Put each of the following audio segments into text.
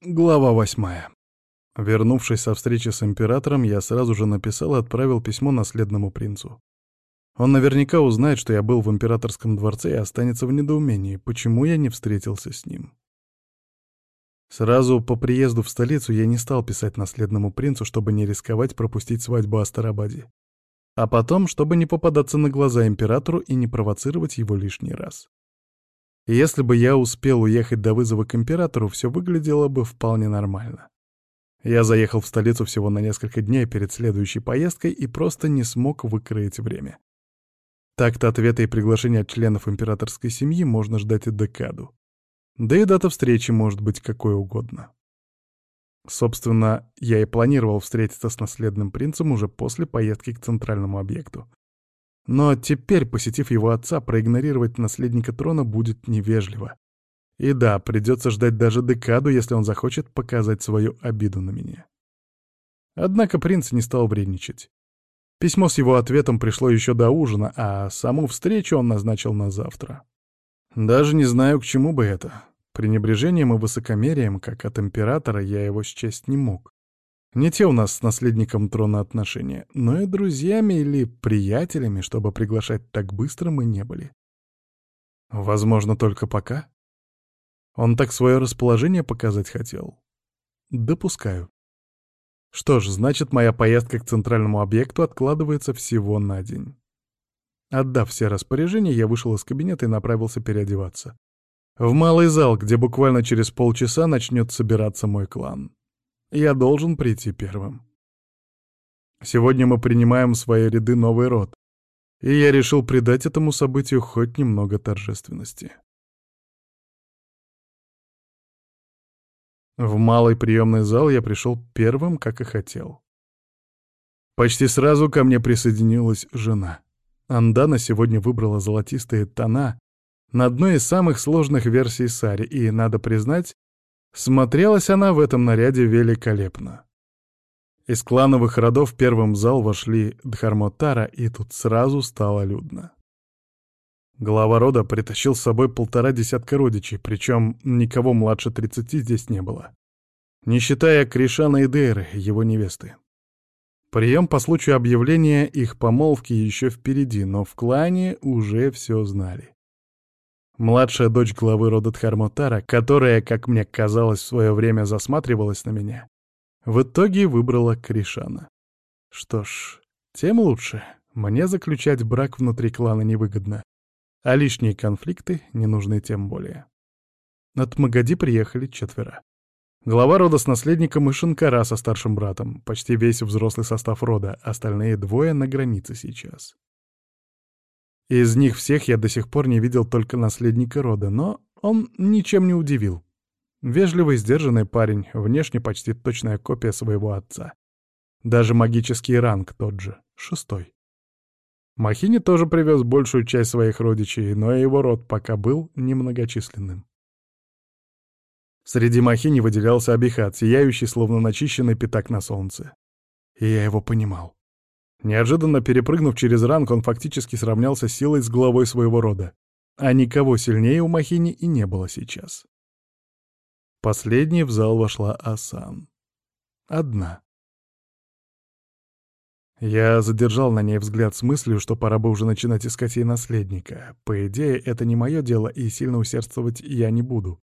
Глава восьмая. Вернувшись со встречи с императором, я сразу же написал и отправил письмо наследному принцу. Он наверняка узнает, что я был в императорском дворце и останется в недоумении, почему я не встретился с ним. Сразу по приезду в столицу я не стал писать наследному принцу, чтобы не рисковать пропустить свадьбу Астарабаде. А потом, чтобы не попадаться на глаза императору и не провоцировать его лишний раз. Если бы я успел уехать до вызова к императору, все выглядело бы вполне нормально. Я заехал в столицу всего на несколько дней перед следующей поездкой и просто не смог выкроить время. Так-то ответы и приглашения от членов императорской семьи можно ждать и декаду. Да и дата встречи может быть какой угодно. Собственно, я и планировал встретиться с наследным принцем уже после поездки к центральному объекту. Но теперь, посетив его отца, проигнорировать наследника трона будет невежливо. И да, придется ждать даже декаду, если он захочет показать свою обиду на меня. Однако принц не стал вредничать. Письмо с его ответом пришло еще до ужина, а саму встречу он назначил на завтра. Даже не знаю, к чему бы это. Пренебрежением и высокомерием, как от императора, я его счесть не мог. Не те у нас с наследником трона отношения, но и друзьями или приятелями, чтобы приглашать так быстро, мы не были. Возможно, только пока. Он так свое расположение показать хотел. Допускаю. Что ж, значит, моя поездка к центральному объекту откладывается всего на день. Отдав все распоряжения, я вышел из кабинета и направился переодеваться. В малый зал, где буквально через полчаса начнет собираться мой клан. Я должен прийти первым. Сегодня мы принимаем в свои ряды новый род, и я решил придать этому событию хоть немного торжественности. В малый приемный зал я пришел первым, как и хотел. Почти сразу ко мне присоединилась жена. Андана сегодня выбрала золотистые тона на одной из самых сложных версий сари, и, надо признать, Смотрелась она в этом наряде великолепно. Из клановых родов в первым зал вошли Дхармотара, и тут сразу стало людно. Глава рода притащил с собой полтора десятка родичей, причем никого младше тридцати здесь не было. Не считая Кришана и Дейры, его невесты. Прием по случаю объявления их помолвки еще впереди, но в клане уже все знали. Младшая дочь главы рода Дхармотара, которая, как мне казалось, в свое время засматривалась на меня, в итоге выбрала Кришана. Что ж, тем лучше. Мне заключать брак внутри клана невыгодно. А лишние конфликты не нужны тем более. От Магади приехали четверо. Глава рода с наследником и Шинкара со старшим братом, почти весь взрослый состав рода, остальные двое на границе сейчас. Из них всех я до сих пор не видел только наследника рода, но он ничем не удивил. Вежливый, сдержанный парень, внешне почти точная копия своего отца. Даже магический ранг тот же, шестой. Махини тоже привез большую часть своих родичей, но его род пока был немногочисленным. Среди Махини выделялся Абихат, сияющий, словно начищенный пятак на солнце. И я его понимал. Неожиданно перепрыгнув через ранг, он фактически сравнялся силой с главой своего рода. А никого сильнее у Махини и не было сейчас. Последней в зал вошла Асан. Одна. Я задержал на ней взгляд с мыслью, что пора бы уже начинать искать ей наследника. По идее, это не мое дело, и сильно усердствовать я не буду.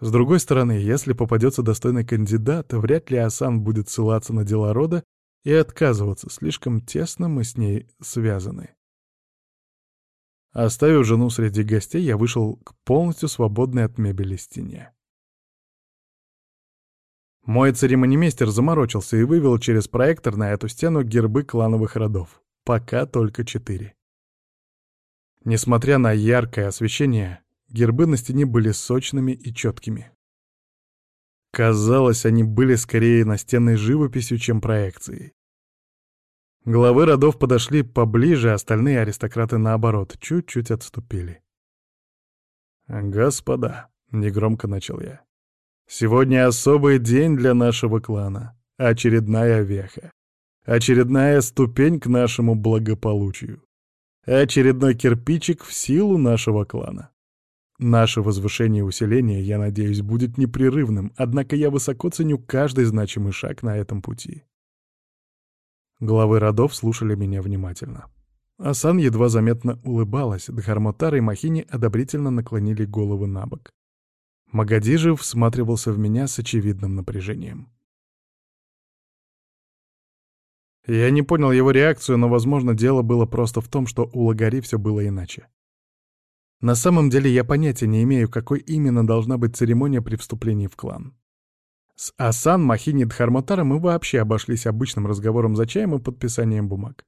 С другой стороны, если попадется достойный кандидат, вряд ли Асан будет ссылаться на дела рода и отказываться, слишком тесно мы с ней связаны. Оставив жену среди гостей, я вышел к полностью свободной от мебели стене. Мой церемонимейстер заморочился и вывел через проектор на эту стену гербы клановых родов. Пока только четыре. Несмотря на яркое освещение, гербы на стене были сочными и четкими. Казалось, они были скорее настенной живописью, чем проекцией. Главы родов подошли поближе, остальные аристократы, наоборот, чуть-чуть отступили. «Господа», — негромко начал я, — «сегодня особый день для нашего клана, очередная веха, очередная ступень к нашему благополучию, очередной кирпичик в силу нашего клана. Наше возвышение и усиление, я надеюсь, будет непрерывным, однако я высоко ценю каждый значимый шаг на этом пути. Главы родов слушали меня внимательно. Асан едва заметно улыбалась, Дхармотар и Махини одобрительно наклонили головы на бок. Магади же всматривался в меня с очевидным напряжением. Я не понял его реакцию, но, возможно, дело было просто в том, что у Лагари все было иначе. На самом деле я понятия не имею, какой именно должна быть церемония при вступлении в клан. С Асан, Махини Дхарматаром мы вообще обошлись обычным разговором за чаем и подписанием бумаг.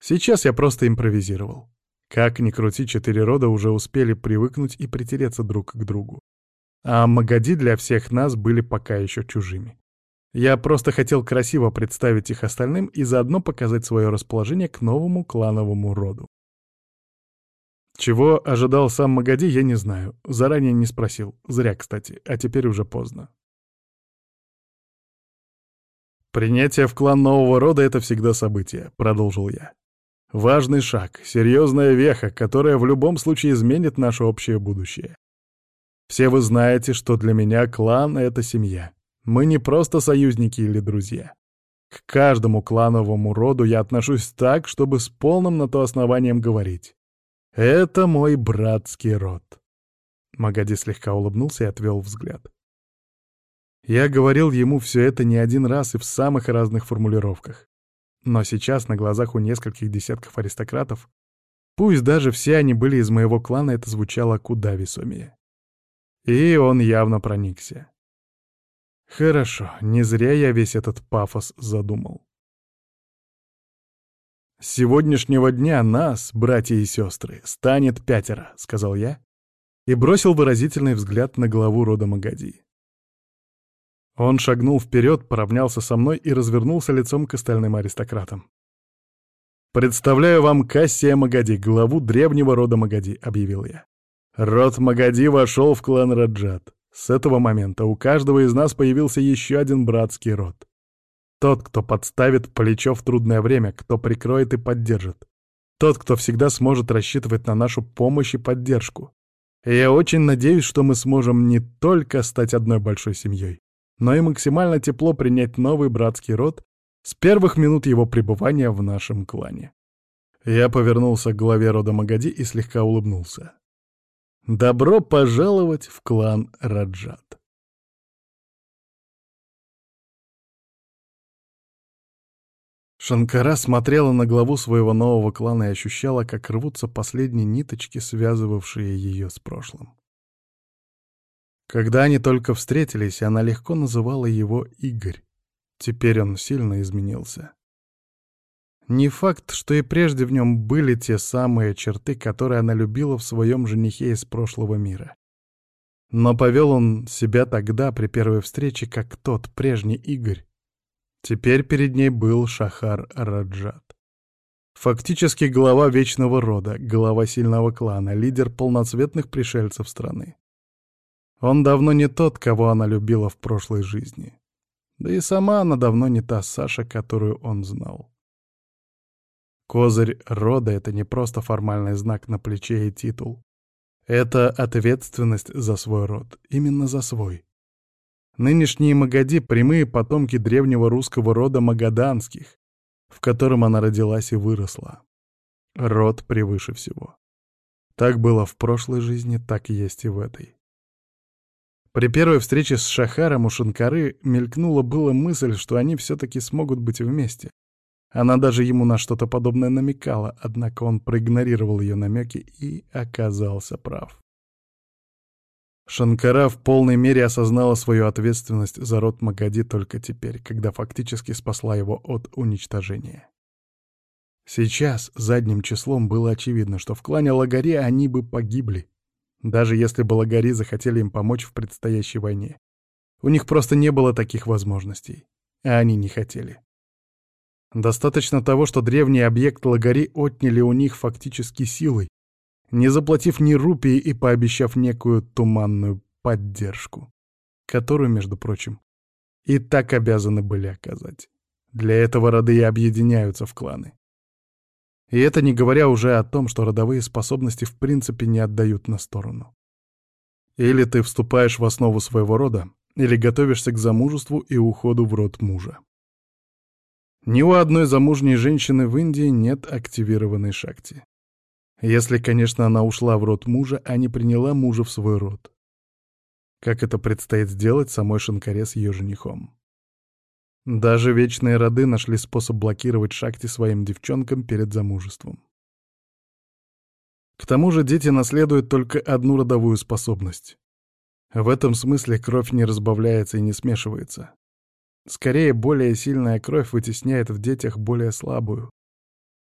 Сейчас я просто импровизировал. Как ни крути, четыре рода уже успели привыкнуть и притереться друг к другу. А Магади для всех нас были пока еще чужими. Я просто хотел красиво представить их остальным и заодно показать свое расположение к новому клановому роду. Чего ожидал сам Магади, я не знаю. Заранее не спросил. Зря, кстати. А теперь уже поздно. «Принятие в клан нового рода — это всегда событие», — продолжил я. «Важный шаг, серьезная веха, которая в любом случае изменит наше общее будущее. Все вы знаете, что для меня клан — это семья. Мы не просто союзники или друзья. К каждому клановому роду я отношусь так, чтобы с полным на то основанием говорить. Это мой братский род. Магади слегка улыбнулся и отвел взгляд. Я говорил ему все это не один раз и в самых разных формулировках. Но сейчас на глазах у нескольких десятков аристократов, пусть даже все они были из моего клана, это звучало куда весомее. И он явно проникся. Хорошо, не зря я весь этот пафос задумал. «С сегодняшнего дня нас, братья и сестры, станет пятеро», — сказал я и бросил выразительный взгляд на главу рода Магади. Он шагнул вперед, поравнялся со мной и развернулся лицом к остальным аристократам. «Представляю вам Кассия Магади, главу древнего рода Магади», — объявил я. Род Магади вошел в клан Раджат. С этого момента у каждого из нас появился еще один братский род. Тот, кто подставит плечо в трудное время, кто прикроет и поддержит. Тот, кто всегда сможет рассчитывать на нашу помощь и поддержку. И я очень надеюсь, что мы сможем не только стать одной большой семьей, но и максимально тепло принять новый братский род с первых минут его пребывания в нашем клане. Я повернулся к главе рода Магади и слегка улыбнулся. Добро пожаловать в клан Раджат. Шанкара смотрела на главу своего нового клана и ощущала, как рвутся последние ниточки, связывавшие ее с прошлым. Когда они только встретились, она легко называла его Игорь. Теперь он сильно изменился. Не факт, что и прежде в нем были те самые черты, которые она любила в своем женихе из прошлого мира. Но повел он себя тогда, при первой встрече, как тот прежний Игорь. Теперь перед ней был Шахар Раджат. Фактически глава Вечного Рода, глава сильного клана, лидер полноцветных пришельцев страны. Он давно не тот, кого она любила в прошлой жизни. Да и сама она давно не та Саша, которую он знал. Козырь рода — это не просто формальный знак на плече и титул. Это ответственность за свой род, именно за свой. Нынешние Магади — прямые потомки древнего русского рода Магаданских, в котором она родилась и выросла. Род превыше всего. Так было в прошлой жизни, так есть и в этой. При первой встрече с Шахаром у Шанкары мелькнула была мысль, что они все-таки смогут быть вместе. Она даже ему на что-то подобное намекала, однако он проигнорировал ее намеки и оказался прав. Шанкара в полной мере осознала свою ответственность за род Магади только теперь, когда фактически спасла его от уничтожения. Сейчас задним числом было очевидно, что в клане Лагари они бы погибли, даже если бы Лагари захотели им помочь в предстоящей войне. У них просто не было таких возможностей, а они не хотели. Достаточно того, что древний объект Лагари отняли у них фактически силой, не заплатив ни рупии и пообещав некую туманную поддержку, которую, между прочим, и так обязаны были оказать. Для этого роды и объединяются в кланы. И это не говоря уже о том, что родовые способности в принципе не отдают на сторону. Или ты вступаешь в основу своего рода, или готовишься к замужеству и уходу в род мужа. Ни у одной замужней женщины в Индии нет активированной шакти. Если, конечно, она ушла в род мужа, а не приняла мужа в свой род. Как это предстоит сделать самой Шанкаре с ее женихом. Даже вечные роды нашли способ блокировать шакти своим девчонкам перед замужеством. К тому же дети наследуют только одну родовую способность. В этом смысле кровь не разбавляется и не смешивается. Скорее, более сильная кровь вытесняет в детях более слабую.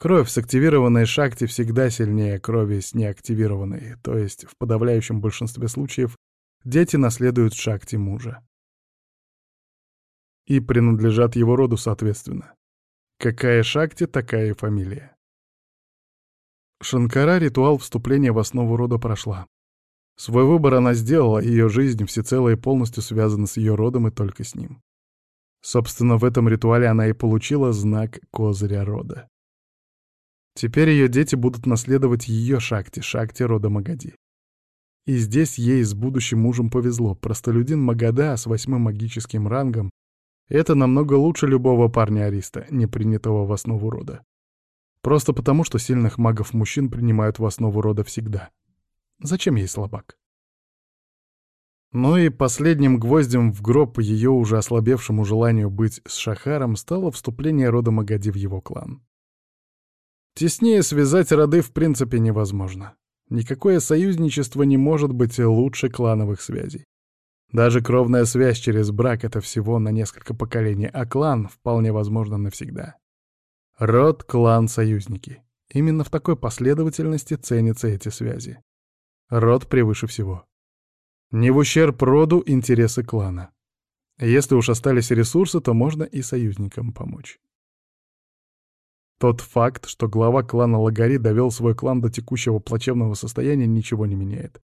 Кровь с активированной шакти всегда сильнее крови с неактивированной, то есть в подавляющем большинстве случаев дети наследуют шакти мужа. И принадлежат его роду соответственно. Какая шакти, такая и фамилия. Шанкара ритуал вступления в основу рода прошла. Свой выбор она сделала, ее жизнь всецело и полностью связана с ее родом и только с ним. Собственно, в этом ритуале она и получила знак козыря рода. Теперь ее дети будут наследовать ее шакти, шакти рода Магади. И здесь ей с будущим мужем повезло. Простолюдин Магада с восьмым магическим рангом — это намного лучше любого парня Ариста, не принятого в основу рода. Просто потому, что сильных магов-мужчин принимают в основу рода всегда. Зачем ей слабак? Ну и последним гвоздем в гроб ее уже ослабевшему желанию быть с Шахаром стало вступление рода Магади в его клан. Теснее связать роды в принципе невозможно. Никакое союзничество не может быть лучше клановых связей. Даже кровная связь через брак — это всего на несколько поколений, а клан вполне возможно навсегда. Род, клан, союзники. Именно в такой последовательности ценятся эти связи. Род превыше всего. Не в ущерб роду интересы клана. Если уж остались ресурсы, то можно и союзникам помочь. Тот факт, что глава клана Лагари довел свой клан до текущего плачевного состояния, ничего не меняет.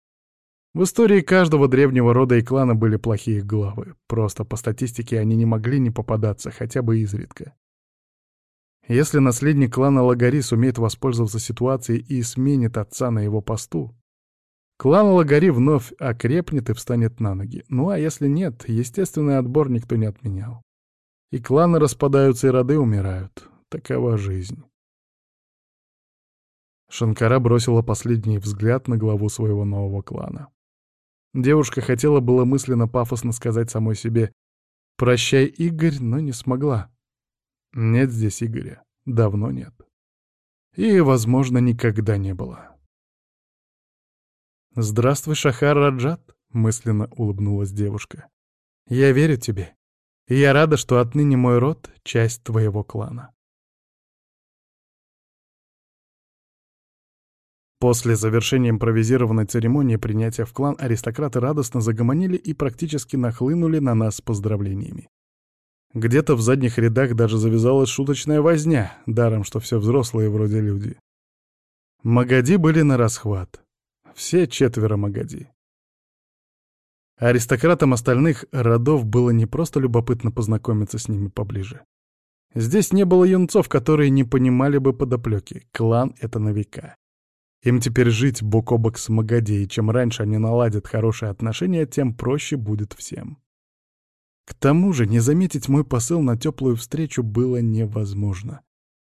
В истории каждого древнего рода и клана были плохие главы. Просто по статистике они не могли не попадаться, хотя бы изредка. Если наследник клана Лагари сумеет воспользоваться ситуацией и сменит отца на его посту, клан Лагари вновь окрепнет и встанет на ноги. Ну а если нет, естественный отбор никто не отменял. И кланы распадаются, и роды умирают. Такова жизнь. Шанкара бросила последний взгляд на главу своего нового клана. Девушка хотела было мысленно пафосно сказать самой себе «Прощай, Игорь», но не смогла. Нет здесь Игоря. Давно нет. И, возможно, никогда не было. «Здравствуй, Шахар Раджат», — мысленно улыбнулась девушка. «Я верю тебе, я рада, что отныне мой род — часть твоего клана». После завершения импровизированной церемонии принятия в клан аристократы радостно загомонили и практически нахлынули на нас с поздравлениями. Где-то в задних рядах даже завязалась шуточная возня, даром, что все взрослые вроде люди. Магади были на расхват. Все четверо Магади. Аристократам остальных родов было не просто любопытно познакомиться с ними поближе. Здесь не было юнцов, которые не понимали бы подоплеки. Клан — это на века. Им теперь жить бок о бок с Магади, и чем раньше они наладят хорошие отношения, тем проще будет всем. К тому же не заметить мой посыл на теплую встречу было невозможно.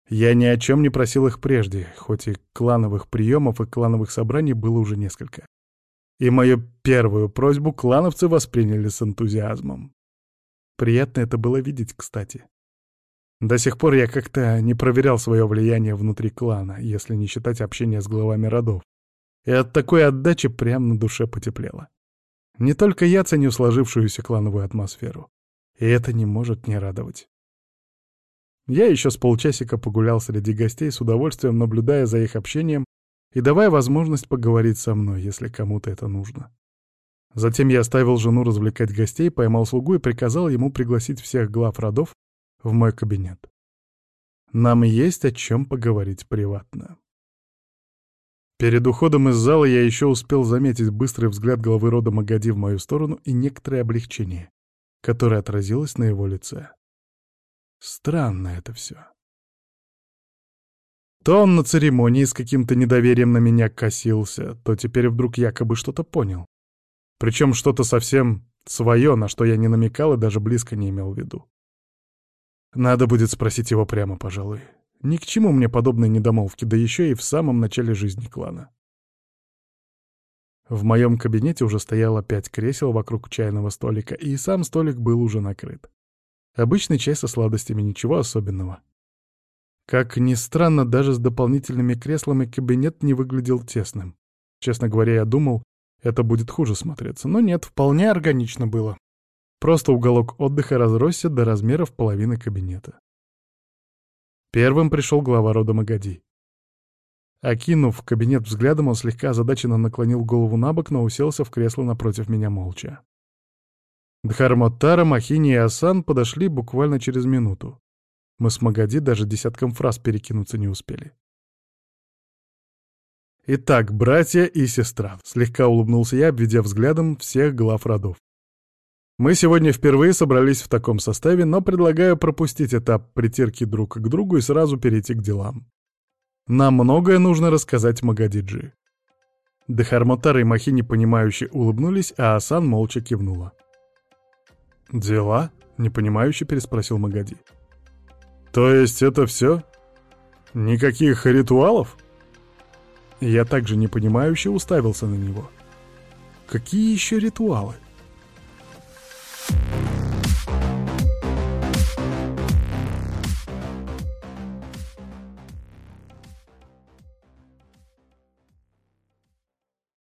Я ни о чем не просил их прежде, хоть и клановых приемов и клановых собраний было уже несколько. И мою первую просьбу клановцы восприняли с энтузиазмом. Приятно это было видеть, кстати. До сих пор я как-то не проверял свое влияние внутри клана, если не считать общения с главами родов. И от такой отдачи прямо на душе потеплело. Не только я ценю сложившуюся клановую атмосферу. И это не может не радовать. Я еще с полчасика погулял среди гостей, с удовольствием наблюдая за их общением и давая возможность поговорить со мной, если кому-то это нужно. Затем я оставил жену развлекать гостей, поймал слугу и приказал ему пригласить всех глав родов в мой кабинет. Нам есть о чем поговорить приватно. Перед уходом из зала я еще успел заметить быстрый взгляд главы рода Магади в мою сторону и некоторое облегчение, которое отразилось на его лице. Странно это все. То он на церемонии с каким-то недоверием на меня косился, то теперь вдруг якобы что-то понял. Причем что-то совсем свое, на что я не намекал и даже близко не имел в виду. Надо будет спросить его прямо, пожалуй. Ни к чему мне подобные недомолвки, да еще и в самом начале жизни клана. В моем кабинете уже стояло пять кресел вокруг чайного столика, и сам столик был уже накрыт. Обычный чай со сладостями, ничего особенного. Как ни странно, даже с дополнительными креслами кабинет не выглядел тесным. Честно говоря, я думал, это будет хуже смотреться, но нет, вполне органично было. Просто уголок отдыха разросся до размеров половины кабинета. Первым пришел глава рода Магади. Окинув кабинет взглядом, он слегка озадаченно наклонил голову на бок, но уселся в кресло напротив меня молча. Дхармоттара, Махини и Асан подошли буквально через минуту. Мы с Магади даже десятком фраз перекинуться не успели. «Итак, братья и сестра», — слегка улыбнулся я, обведя взглядом всех глав родов. «Мы сегодня впервые собрались в таком составе, но предлагаю пропустить этап притирки друг к другу и сразу перейти к делам. Нам многое нужно рассказать Магадиджи». Дехармотар и Махини понимающе улыбнулись, а Асан молча кивнула. «Дела?» — непонимающе переспросил Магади. «То есть это все? Никаких ритуалов?» Я также непонимающе уставился на него. «Какие еще ритуалы?»